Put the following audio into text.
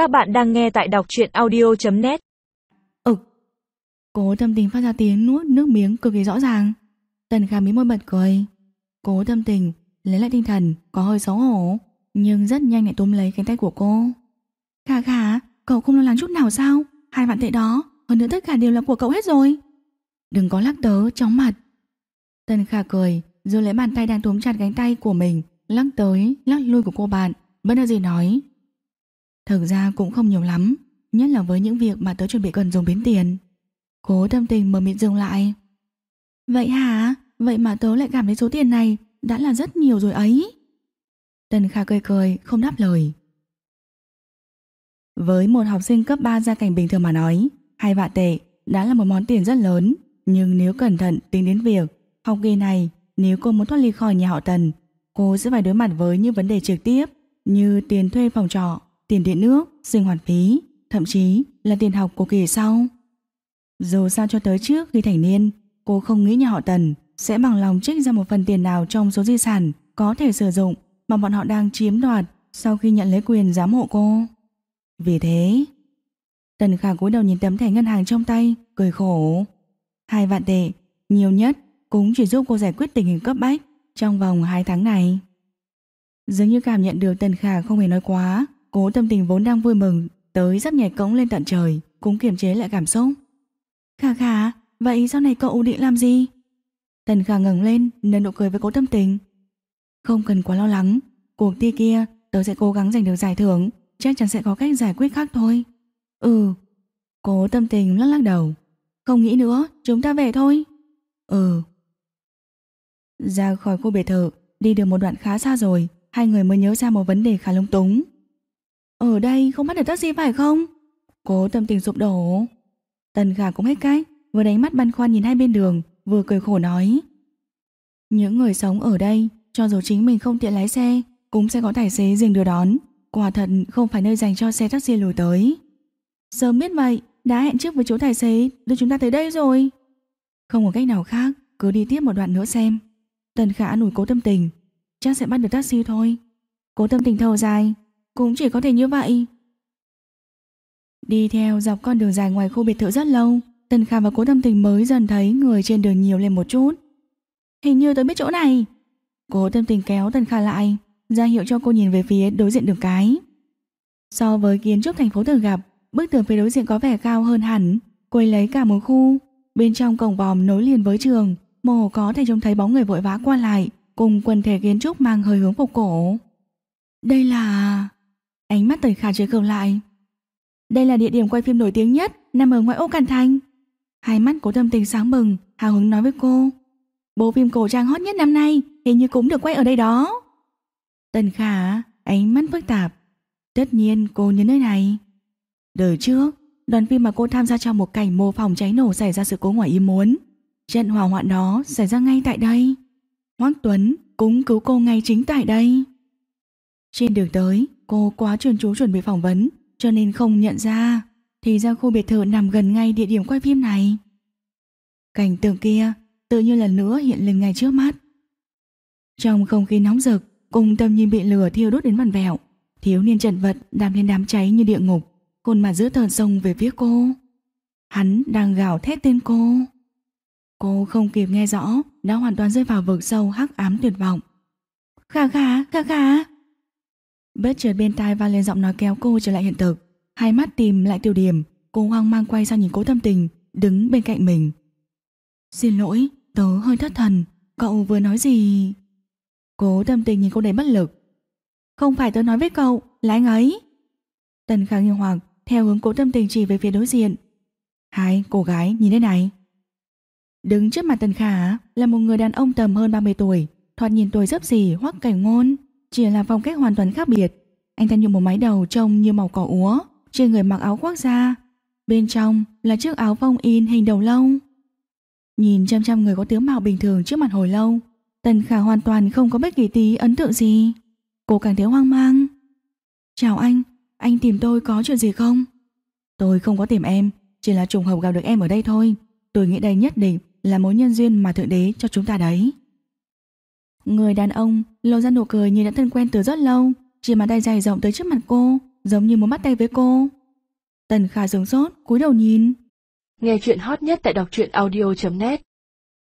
Các bạn đang nghe tại đọc truyện audio.net Ừ. Cố tâm tình phát ra tiếng nuốt nước miếng cực kỳ rõ ràng. Tần khả mí môi bật cười. Cố tâm tình lấy lại tinh thần, Có hơi xấu hổ, Nhưng rất nhanh lại túm lấy cánh tay của cô. Khả khả, Cậu không lo lắng chút nào sao? Hai vạn tệ đó, Hơn nữa tất cả đều là của cậu hết rồi. Đừng có lắc tớ chóng mặt. Tần khả cười Rồi lấy bàn tay đang túm chặt cánh tay của mình, Lắc tới, lắc lui của cô bạn, Bất đắc gì nói Thực ra cũng không nhiều lắm, Nhất là với những việc mà tớ chuẩn bị cần dùng đến tiền. Cố tâm tình mở miệng dừng lại. Vậy hả? Vậy mà tớ lại cảm thấy số tiền này Đã là rất nhiều rồi ấy. Tần Kha cười cười, không đáp lời. Với một học sinh cấp 3 gia cảnh bình thường mà nói, Hai vạn tệ đã là một món tiền rất lớn. Nhưng nếu cẩn thận tính đến việc Học kỳ này, nếu cô muốn thoát ly khỏi nhà họ Tần, Cô sẽ phải đối mặt với những vấn đề trực tiếp Như tiền thuê phòng trọ tiền điện nước, sinh hoạt phí, thậm chí là tiền học của kỳ sau. Dù sao cho tới trước khi thành niên, cô không nghĩ nhà họ Tần sẽ bằng lòng trích ra một phần tiền nào trong số di sản có thể sử dụng mà bọn họ đang chiếm đoạt sau khi nhận lấy quyền giám hộ cô. Vì thế, Tần Khả cúi đầu nhìn tấm thẻ ngân hàng trong tay, cười khổ. Hai vạn tệ, nhiều nhất cũng chỉ giúp cô giải quyết tình hình cấp bách trong vòng hai tháng này. Dường như cảm nhận được Tần Khả không hề nói quá, Cố tâm tình vốn đang vui mừng Tới sắp nhảy cống lên tận trời Cũng kiềm chế lại cảm xúc. Khà khà, vậy sau này cậu định làm gì? Tần khả ngẩng lên Nở nụ cười với cố tâm tình. Không cần quá lo lắng Cuộc thi kia tớ sẽ cố gắng giành được giải thưởng Chắc chắn sẽ có cách giải quyết khác thôi. Ừ Cố tâm tình lắc lắc đầu. Không nghĩ nữa, chúng ta về thôi. Ừ. Ra khỏi khu biệt thự Đi được một đoạn khá xa rồi Hai người mới nhớ ra một vấn đề khá lung túng ở đây không bắt được taxi phải không? Cố tâm tình sụp đổ. Tần Khả cũng hết cách, vừa đánh mắt băn khoăn nhìn hai bên đường, vừa cười khổ nói. Những người sống ở đây, cho dù chính mình không tiện lái xe, cũng sẽ có tài xế riêng đưa đón. Quả thật không phải nơi dành cho xe taxi lùi tới. Sớm biết vậy, đã hẹn trước với chú tài xế đưa chúng ta tới đây rồi. Không có cách nào khác, cứ đi tiếp một đoạn nữa xem. Tần Khả nủi cố tâm tình, chắc sẽ bắt được taxi thôi. Cố tâm tình thâu dài, cũng chỉ có thể như vậy. Đi theo dọc con đường dài ngoài khu biệt thự rất lâu, Tần Khả và Cố Tâm Tình mới dần thấy người trên đường nhiều lên một chút. Hình như tôi biết chỗ này. Cố Tâm Tình kéo Tần Khả lại, ra hiệu cho cô nhìn về phía đối diện đường cái. So với kiến trúc thành phố thường gặp, bức tường phía đối diện có vẻ cao hơn hẳn, quây lấy cả một khu. Bên trong cổng vòm nối liền với trường, mơ hồ có thể trông thấy bóng người vội vã qua lại, cùng quần thể kiến trúc mang hơi hướng phục cổ. Đây là... Ánh mắt Tần Khả chơi cường lại. Đây là địa điểm quay phim nổi tiếng nhất, nằm ở ngoại ô Càn Thành. Hai mắt cố tâm tình sáng bừng, hào hứng nói với cô. Bộ phim cổ trang hot nhất năm nay, hình như cũng được quay ở đây đó. Tần Khả, ánh mắt phức tạp. Tất nhiên cô nhớ nơi này. Đời trước, đoàn phim mà cô tham gia trong một cảnh mô phỏng cháy nổ xảy ra sự cố ngoài ý muốn. Trận hỏa hoạn đó xảy ra ngay tại đây. Hoác Tuấn cũng cứu cô ngay chính tại đây. Trên đường tới, Cô quá chuyên chú chuẩn bị phỏng vấn cho nên không nhận ra thì ra khu biệt thự nằm gần ngay địa điểm quay phim này. Cảnh tượng kia tự như lần nữa hiện lên ngay trước mắt. Trong không khí nóng rực, cùng tâm nhìn bị lửa thiêu đốt đến vằn vẹo, thiếu niên trần vật đam lên đám cháy như địa ngục, khuôn mặt giữ thờn sông về phía cô. Hắn đang gào thét tên cô. Cô không kịp nghe rõ, đã hoàn toàn rơi vào vực sâu hắc ám tuyệt vọng. kha kha kha kha Bất chợt bên tai vang lên giọng nói kéo cô trở lại hiện thực. Hai mắt tìm lại tiêu điểm Cô hoang mang quay sang nhìn cố tâm tình Đứng bên cạnh mình. Xin lỗi, tớ hơi thất thần Cậu vừa nói gì? Cố tâm tình nhìn cô đầy bất lực. Không phải tớ nói với cậu, là anh ấy. Tần khang nghi hoặc Theo hướng cố tâm tình chỉ về phía đối diện. Hai cô gái nhìn thế này. Đứng trước mặt Tần Khả là một người đàn ông tầm hơn 30 tuổi, thoạt nhìn tuổi dấp gì hoặc cảnh ngôn, chỉ là phong cách hoàn toàn khác biệt. Anh ta như một mái đầu trông như màu cỏ úa, trên người mặc áo khoác da, bên trong là chiếc áo phong in hình đầu lâu. Nhìn chăm chăm người có tướng mạo bình thường trước mặt hồi lâu, Tần Khả hoàn toàn không có bất kỳ tí ấn tượng gì. Cô càng thấy hoang mang. Chào anh, anh tìm tôi có chuyện gì không? Tôi không có tìm em, chỉ là trùng hợp gặp được em ở đây thôi. Tôi nghĩ đây nhất định là mối nhân duyên mà Thượng Đế cho chúng ta đấy. Người đàn ông lộ ra nụ cười như đã thân quen từ rất lâu, chỉ mà tay dài rộng tới trước mặt cô, giống như muốn bắt tay với cô. Tần Khả sửng sốt, cúi đầu nhìn. Nghe chuyện hot nhất tại đọc truyện audio.net